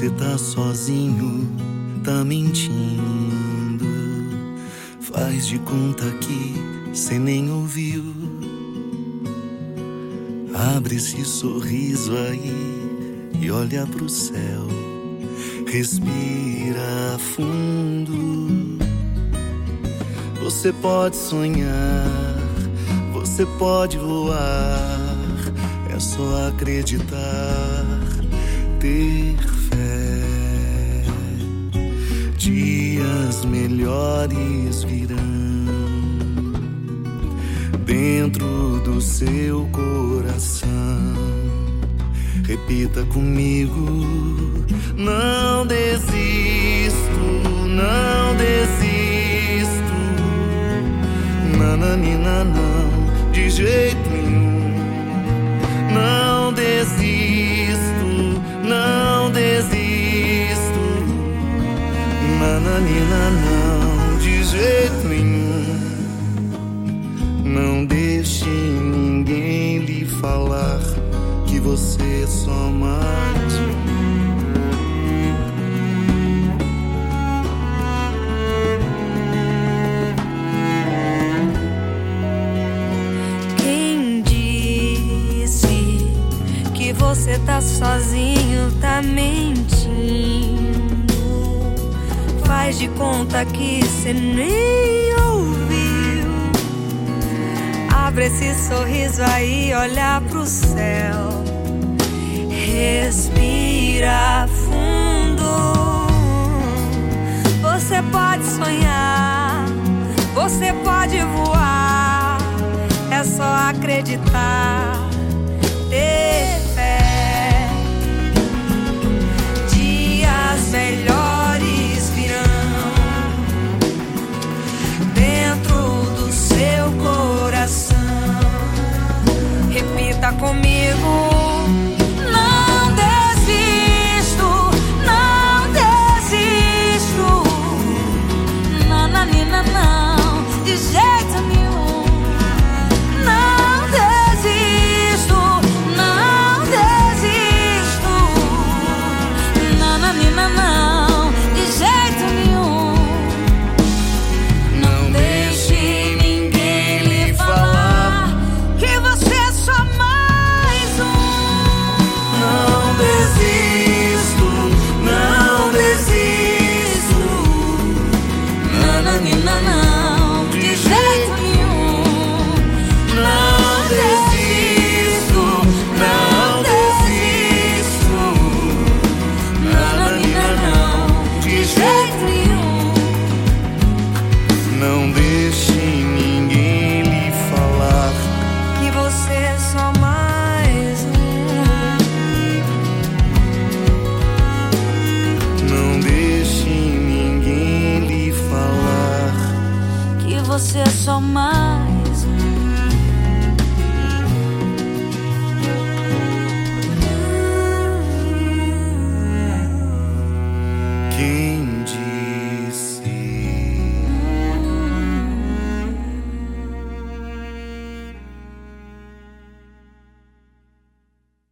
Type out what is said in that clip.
você tá sozinho, tá mentindo. Faz de conta que cê nem ouviu. Abre esse sorriso aí e olha pro céu. Respira fundo. Você pode sonhar, você pode voar. É só acreditar, ter Melhores virão dentro do seu coração. Repita comigo: não desisto, não desisto. Nananina, não, de jeito nenhum. Não desisto, você tá sozinho, tá mentindo. Faz de conta que cê nem ouviu. Abre esse sorriso aí, olha pro céu. acreditar, ter fé. Dias melhores virão dentro do seu coração. Repita comigo. não, não, de jeito nenhum. Não desisto, não desisto. Não, não, não, de jeito nenhum. Não desisto. você é só mais.